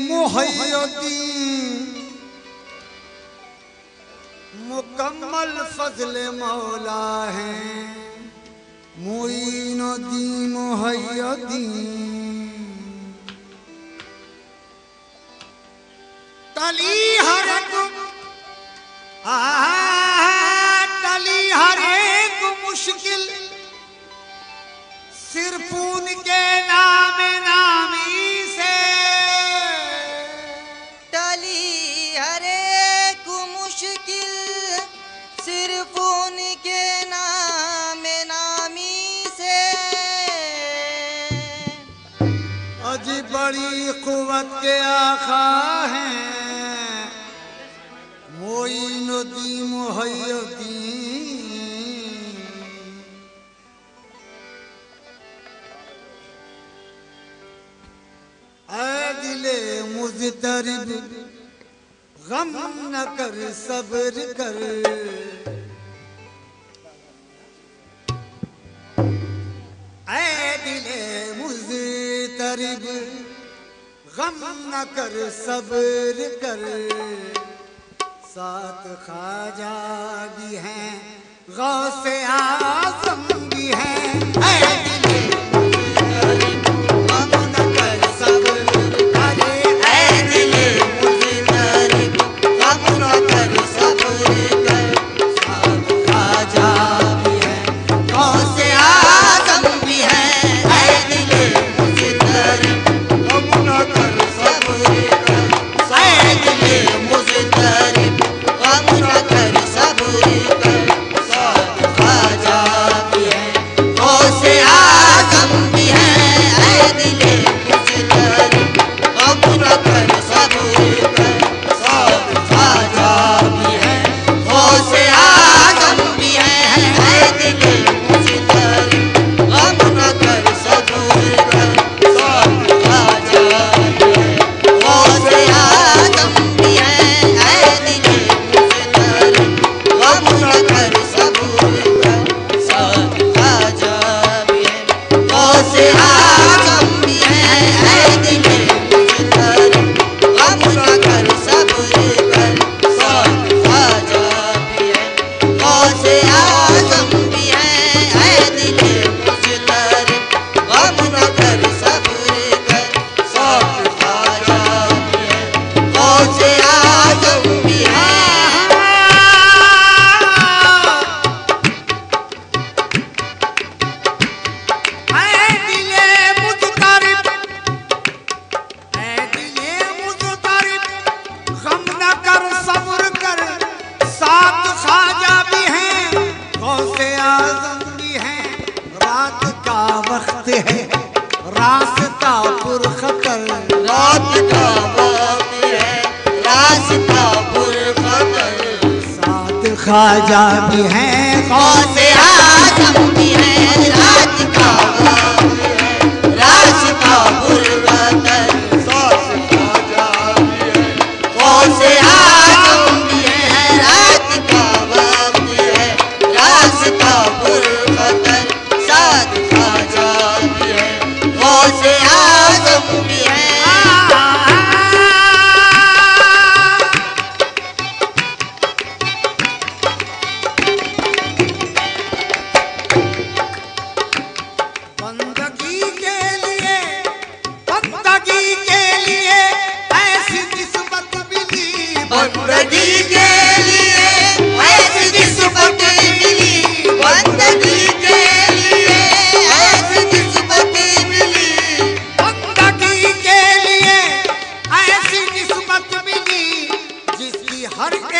محی الدین مکمل فضل مولا ہے۔ معین الدین محی الدین تلی ہر تلی ہر ایک مشکل۔ صرف ان کے نام نام صرف ان کے نام نامی سے۔ اج بڑی قوت کے آخا ہیں۔ موئی ندی محیتی اے دلِ مزدرد غم نہ کر، صبر کر۔ اے دل مزترب غم نہ کر، صبر کر۔ ساتھ خواجہ بھی ہیں، غوث اعظم بھی ہیں۔ اے دل راستہ پر خطر موت کا ہے، راستہ پر خطر۔ ساتھ خواجہ بھی ہیں غوث بھی ہیں رات کا موت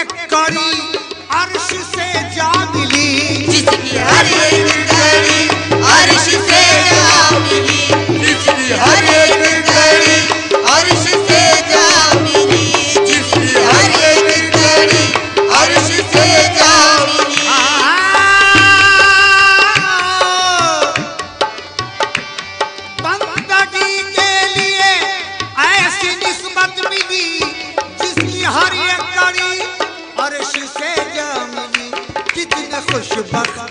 ہری ایک عرش سے جا ملی جس کی ہری خوش بخت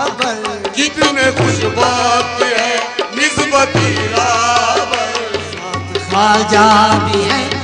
رابر کتنے خوش بات ہے نسبتی رابر ساتھ خواجہ بھی ہے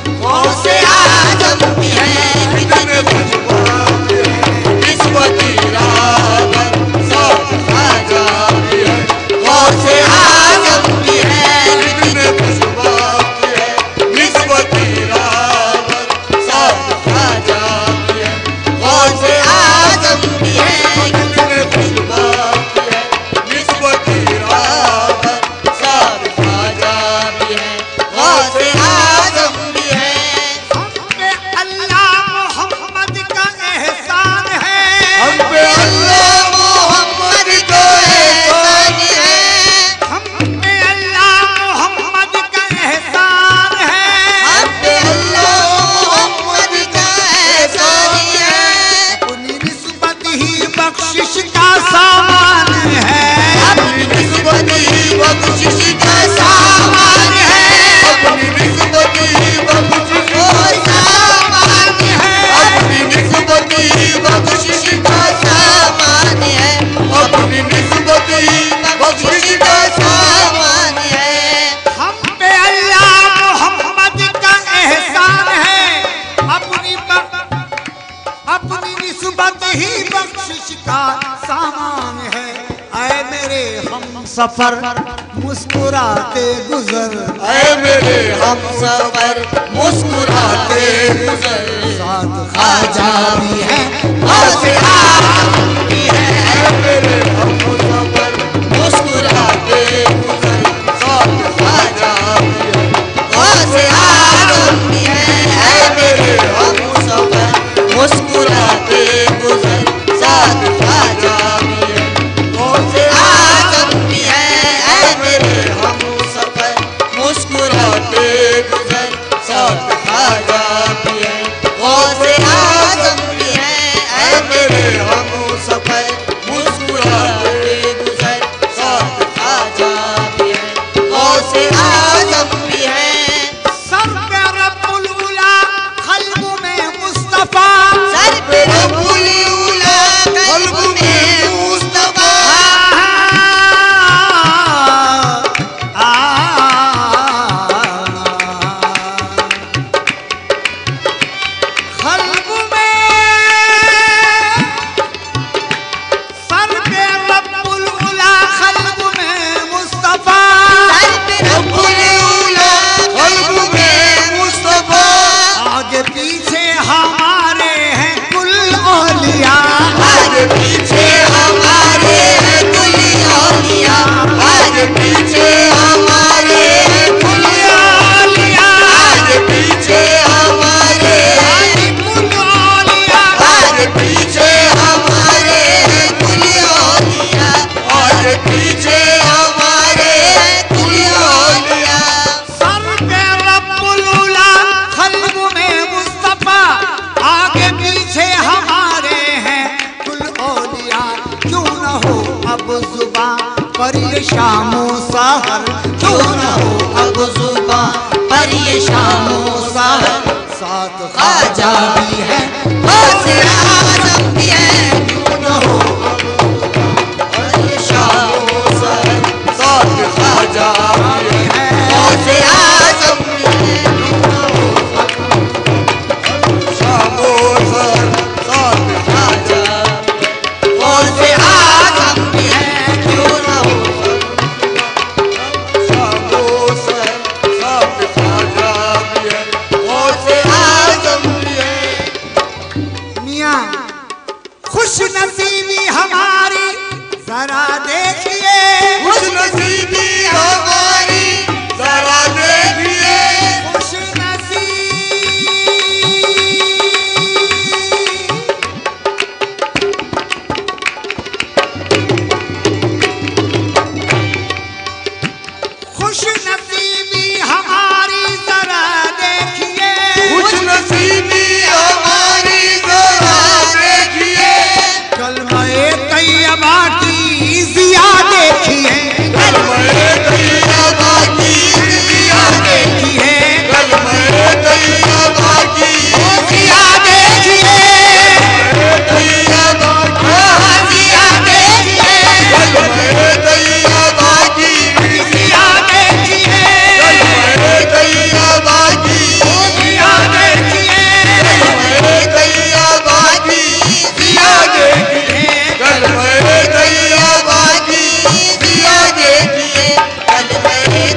سفر مسکراتے گزر۔ اے میرے ہم سفر مسکراتے گزر۔ ساتھ خاجہ بھی ہے آپ بھی ہے۔ اے میرے ہم سفر مسکراتے گزر۔ ساتھ بھی ہے آپ بھی ہے۔ اے میرے ہم سفر مسکراتے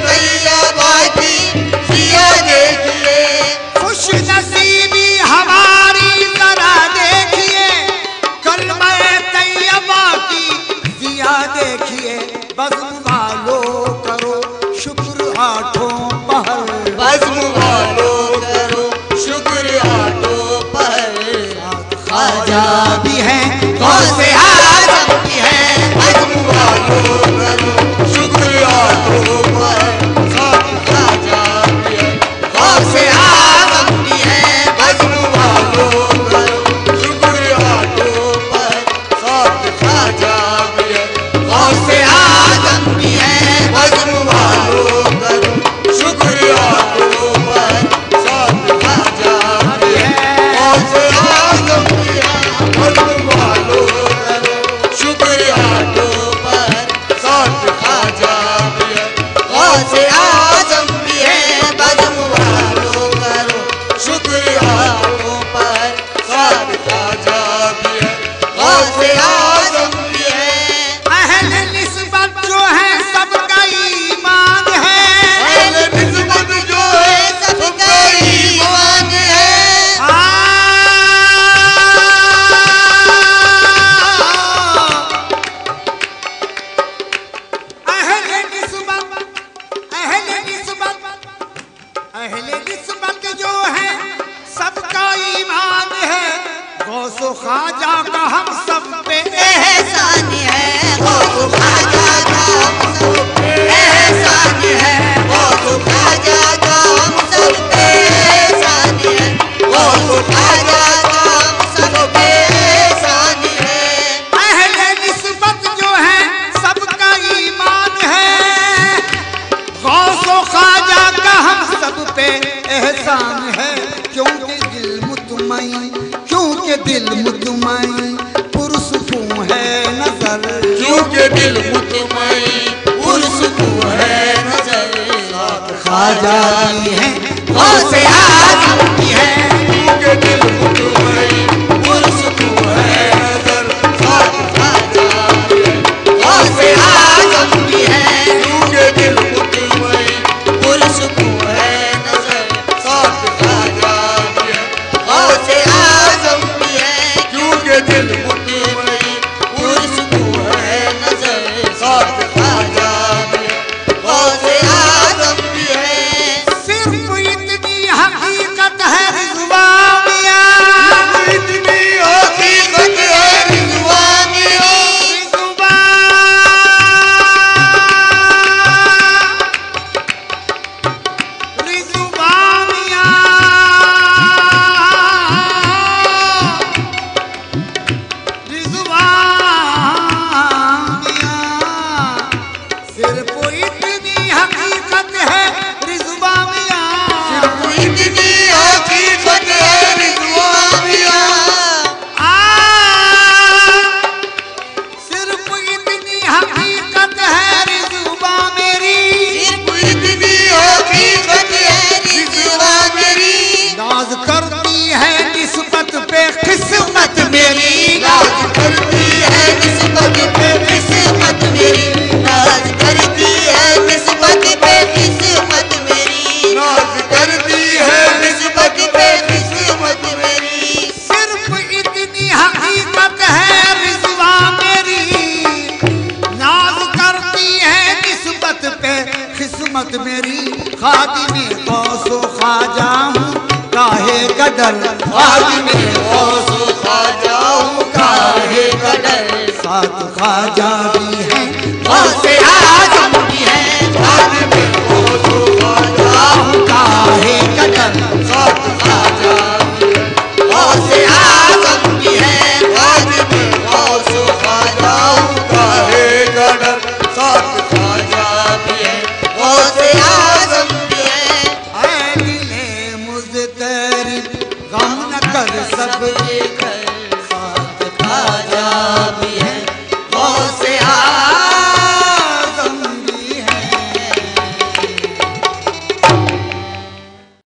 کئی خواجہ کا ہم سب جاتی ہے غوث جاتی ہے۔